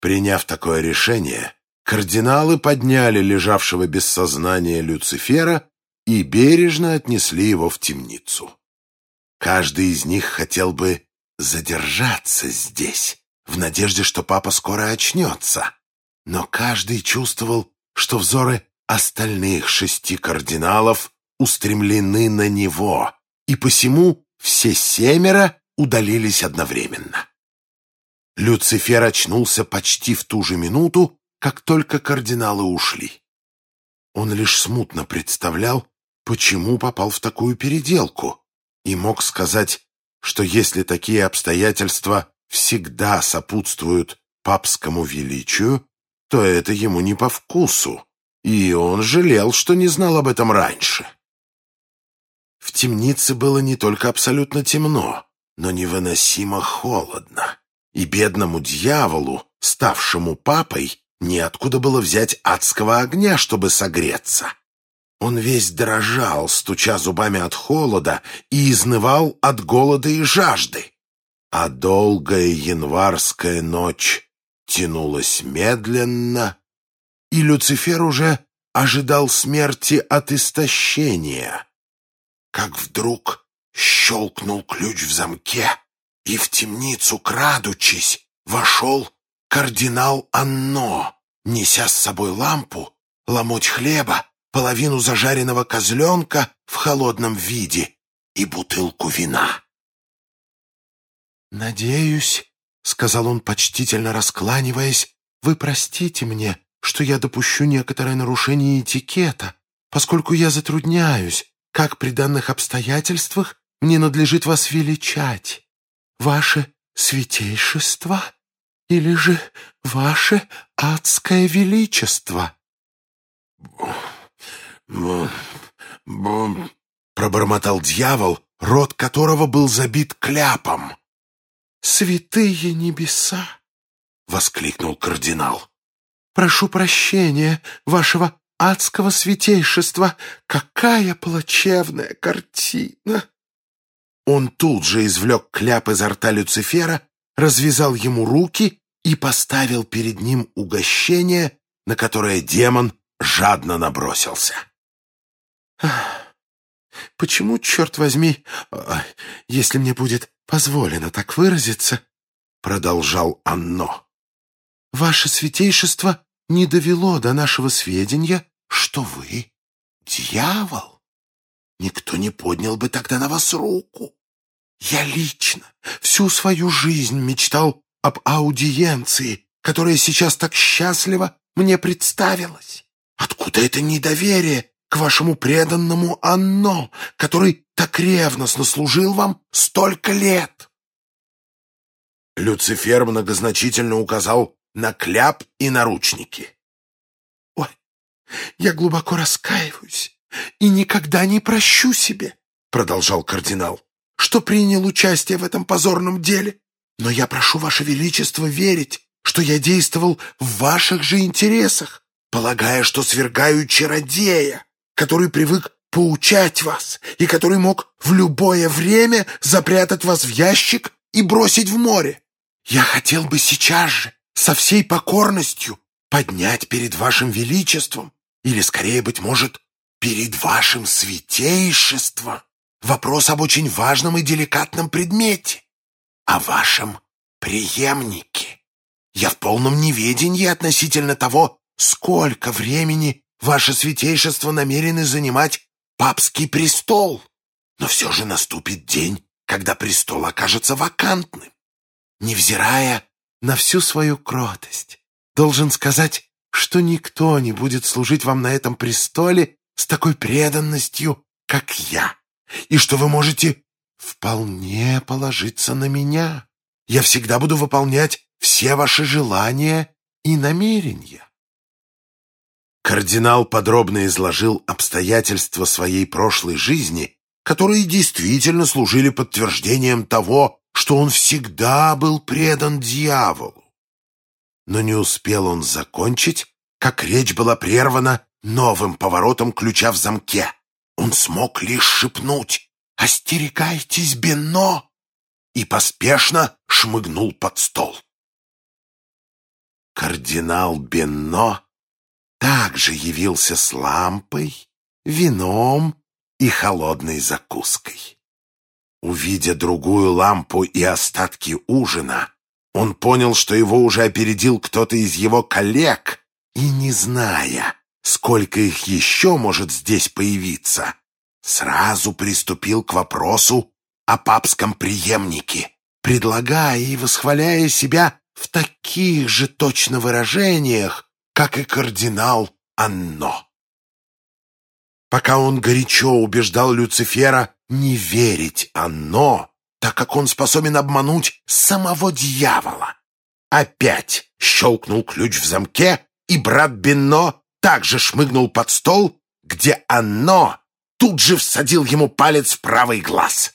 Приняв такое решение, кардиналы подняли лежавшего без сознания Люцифера и бережно отнесли его в темницу. Каждый из них хотел бы задержаться здесь, в надежде, что папа скоро очнется. Но каждый чувствовал, что взоры остальных шести кардиналов устремлены на него, и посему все семеро удалились одновременно. Люцифер очнулся почти в ту же минуту, как только кардиналы ушли. Он лишь смутно представлял, почему попал в такую переделку, и мог сказать, что если такие обстоятельства всегда сопутствуют папскому величию, то это ему не по вкусу, и он жалел, что не знал об этом раньше. В темнице было не только абсолютно темно, но невыносимо холодно, и бедному дьяволу, ставшему папой, неоткуда было взять адского огня, чтобы согреться. Он весь дрожал, стуча зубами от холода, и изнывал от голода и жажды. А долгая январская ночь тянулась медленно, и Люцифер уже ожидал смерти от истощения. Как вдруг щелкнул ключ в замке, и в темницу, крадучись, вошел кардинал Анно, неся с собой лампу, ломоть хлеба, половину зажаренного козленка в холодном виде и бутылку вина. «Надеюсь», — сказал он, почтительно раскланиваясь, «вы простите мне, что я допущу некоторое нарушение этикета, поскольку я затрудняюсь, как при данных обстоятельствах мне надлежит вас величать. Ваше святейшество или же ваше адское величество?» «Бум!» — пробормотал дьявол, рот которого был забит кляпом. «Святые небеса!» — воскликнул кардинал. «Прошу прощения, вашего адского святейшества! Какая плачевная картина!» Он тут же извлек кляп изо рта Люцифера, развязал ему руки и поставил перед ним угощение, на которое демон жадно набросился. «Почему, черт возьми, а, если мне будет позволено так выразиться, — продолжал Анно, — ваше святейшество не довело до нашего сведения, что вы дьявол? Никто не поднял бы тогда на вас руку. Я лично всю свою жизнь мечтал об аудиенции, которая сейчас так счастливо мне представилась. Откуда это недоверие к вашему преданному Анно, который так ревностно служил вам столько лет?» Люцифер многозначительно указал на кляп и наручники. «Ой, я глубоко раскаиваюсь и никогда не прощу себе», — продолжал кардинал, «что принял участие в этом позорном деле. Но я прошу Ваше Величество верить, что я действовал в ваших же интересах, полагая, что свергаю чародея, который привык поучать вас и который мог в любое время запрятать вас в ящик и бросить в море. Я хотел бы сейчас же, со всей покорностью, поднять перед вашим величеством, или, скорее, быть может, перед вашим святейшеством, вопрос об очень важном и деликатном предмете, о вашем преемнике. Я в полном неведении относительно того, сколько времени Ваше святейшество намерены занимать папский престол. Но все же наступит день, когда престол окажется вакантным. Невзирая на всю свою кротость, должен сказать, что никто не будет служить вам на этом престоле с такой преданностью, как я, и что вы можете вполне положиться на меня. Я всегда буду выполнять все ваши желания и намерения. Кардинал подробно изложил обстоятельства своей прошлой жизни, которые действительно служили подтверждением того, что он всегда был предан дьяволу. Но не успел он закончить, как речь была прервана новым поворотом ключа в замке. Он смог лишь шепнуть «Остерегайтесь, Бено!» и поспешно шмыгнул под стол. кардинал Бенно также явился с лампой, вином и холодной закуской. Увидя другую лампу и остатки ужина, он понял, что его уже опередил кто-то из его коллег, и, не зная, сколько их еще может здесь появиться, сразу приступил к вопросу о папском преемнике, предлагая и восхваляя себя в таких же точно выражениях, как и кардинал Анно. Пока он горячо убеждал Люцифера не верить Анно, так как он способен обмануть самого дьявола. Опять щелкнул ключ в замке, и брат Бенно также шмыгнул под стол, где Анно тут же всадил ему палец в правый глаз.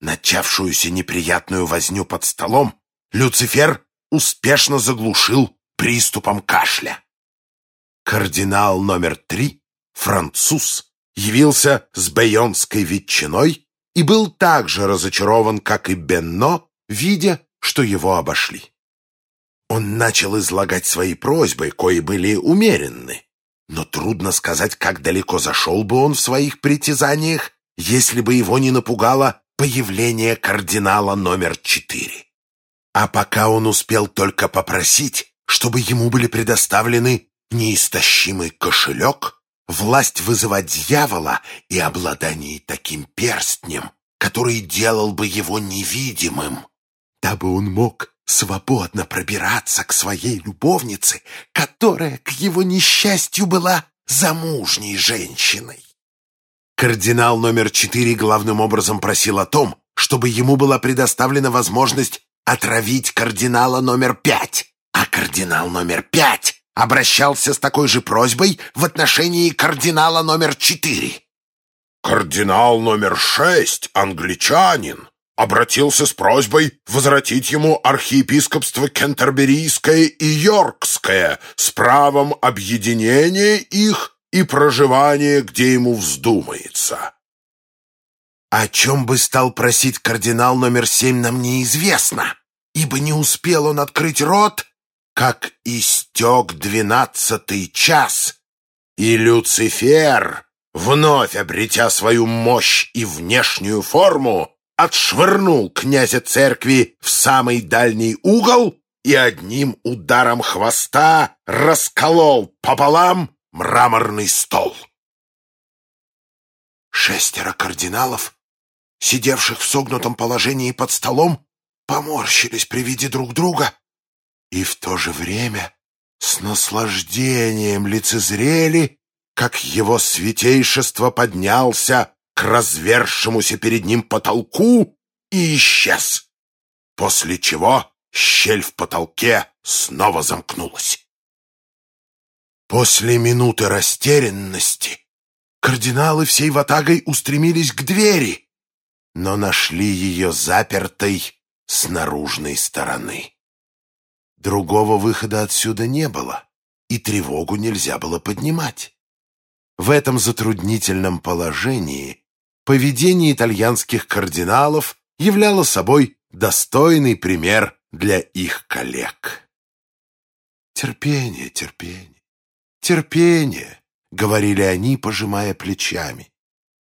Начавшуюся неприятную возню под столом Люцифер успешно заглушил приступом кашля. Кардинал номер три, француз, явился с байонской ветчиной и был так же разочарован, как и Бенно, видя, что его обошли. Он начал излагать свои просьбы, кои были умеренны. Но трудно сказать, как далеко зашел бы он в своих притязаниях, если бы его не напугало появление кардинала номер четыре. А пока он успел только попросить, чтобы ему были предоставлены неистощимый кошелек, власть вызывать дьявола и обладание таким перстнем, который делал бы его невидимым, дабы он мог свободно пробираться к своей любовнице, которая, к его несчастью, была замужней женщиной. Кардинал номер четыре главным образом просил о том, чтобы ему была предоставлена возможность отравить кардинала номер пять, а кардинал номер пять обращался с такой же просьбой в отношении кардинала номер четыре. Кардинал номер шесть, англичанин, обратился с просьбой возвратить ему архиепископство Кентерберийское и Йоркское с правом объединения их и проживания, где ему вздумается. О чем бы стал просить кардинал номер семь, нам неизвестно, ибо не успел он открыть рот, как истек двенадцатый час, и Люцифер, вновь обретя свою мощь и внешнюю форму, отшвырнул князя церкви в самый дальний угол и одним ударом хвоста расколол пополам мраморный стол. Шестеро кардиналов, сидевших в согнутом положении под столом, поморщились при виде друг друга и в то же время с наслаждением лицезрели, как его святейшество поднялся к развершемуся перед ним потолку и исчез, после чего щель в потолке снова замкнулась. После минуты растерянности кардиналы всей ватагой устремились к двери, но нашли ее запертой с наружной стороны. Другого выхода отсюда не было, и тревогу нельзя было поднимать. В этом затруднительном положении поведение итальянских кардиналов являло собой достойный пример для их коллег. «Терпение, терпение, терпение», — говорили они, пожимая плечами.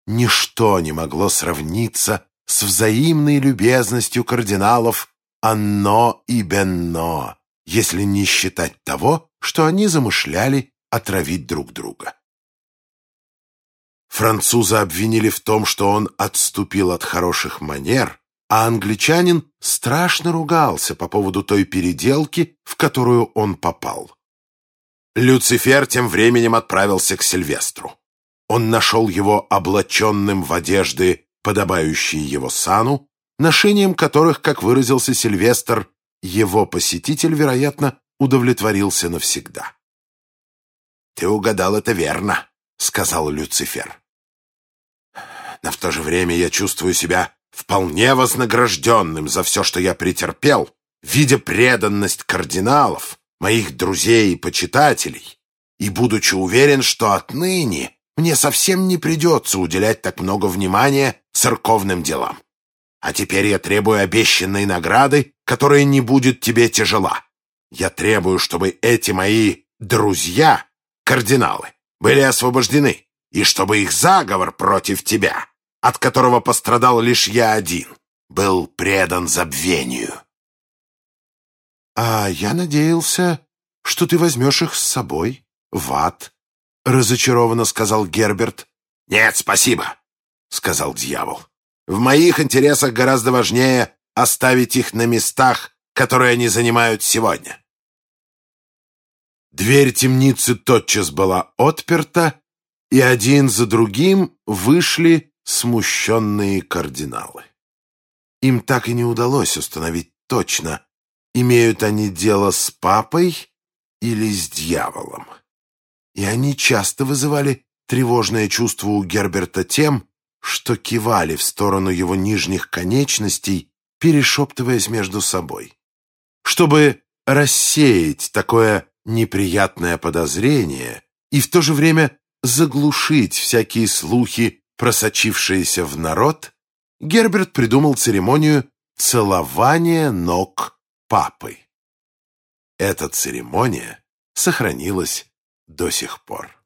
Ничто не могло сравниться с взаимной любезностью кардиналов Анно и Бенно, если не считать того, что они замышляли отравить друг друга. Француза обвинили в том, что он отступил от хороших манер, а англичанин страшно ругался по поводу той переделки, в которую он попал. Люцифер тем временем отправился к Сильвестру. Он нашел его облаченным в одежды, подобающие его сану, ношением которых, как выразился Сильвестр, его посетитель, вероятно, удовлетворился навсегда. «Ты угадал это верно», — сказал Люцифер. «Но в то же время я чувствую себя вполне вознагражденным за все, что я претерпел, видя преданность кардиналов, моих друзей и почитателей, и будучи уверен, что отныне мне совсем не придется уделять так много внимания церковным делам. А теперь я требую обещанной награды, которая не будет тебе тяжела. Я требую, чтобы эти мои друзья, кардиналы, были освобождены, и чтобы их заговор против тебя, от которого пострадал лишь я один, был предан забвению. А я надеялся, что ты возьмешь их с собой в ад, — разочарованно сказал Герберт. Нет, спасибо, — сказал дьявол. В моих интересах гораздо важнее оставить их на местах, которые они занимают сегодня. Дверь темницы тотчас была отперта, и один за другим вышли смущенные кардиналы. Им так и не удалось установить точно, имеют они дело с папой или с дьяволом. И они часто вызывали тревожное чувство у Герберта тем, что кивали в сторону его нижних конечностей, перешептываясь между собой. Чтобы рассеять такое неприятное подозрение и в то же время заглушить всякие слухи, просочившиеся в народ, Герберт придумал церемонию целования ног папы. Эта церемония сохранилась до сих пор.